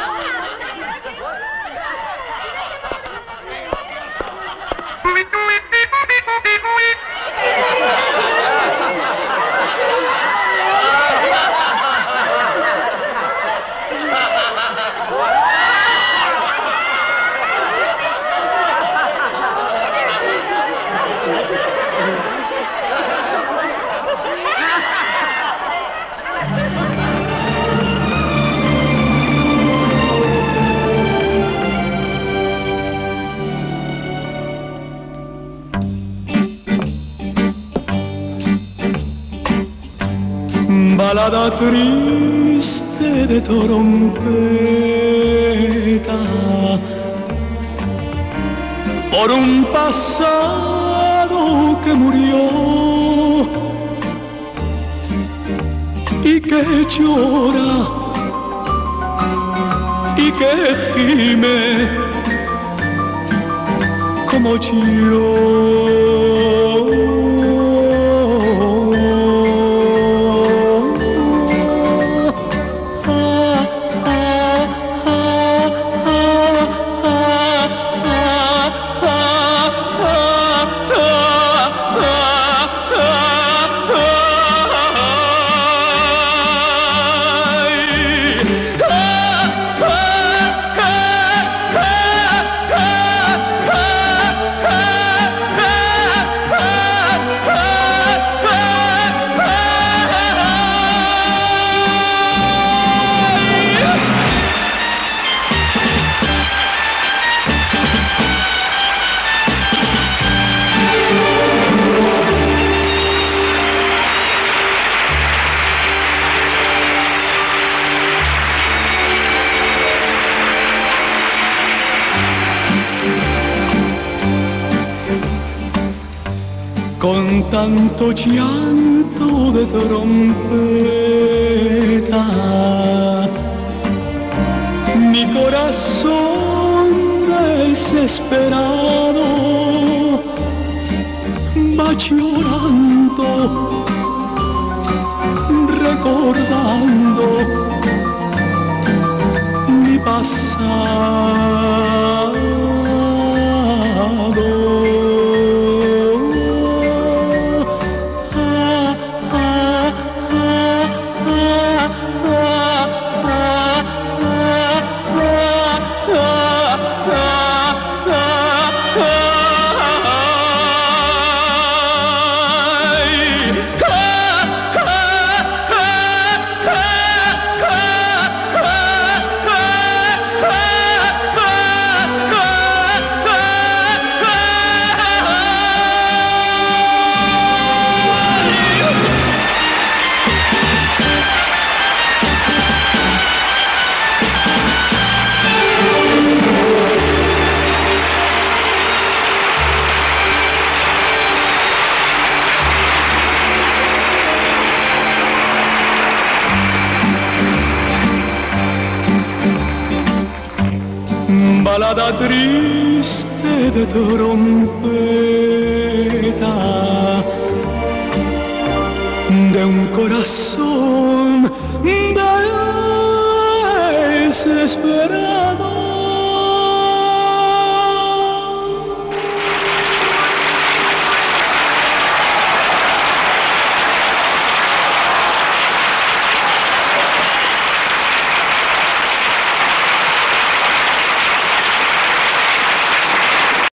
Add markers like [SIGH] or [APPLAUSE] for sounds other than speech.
Oh, [LAUGHS] balada triste de trompeta por un pasado que murió y que llora y que gime como yo. Con tanto llanto de trompeta. Mi corazón desesperado va llorando, balada triste de trompeta de un corazón desesperado.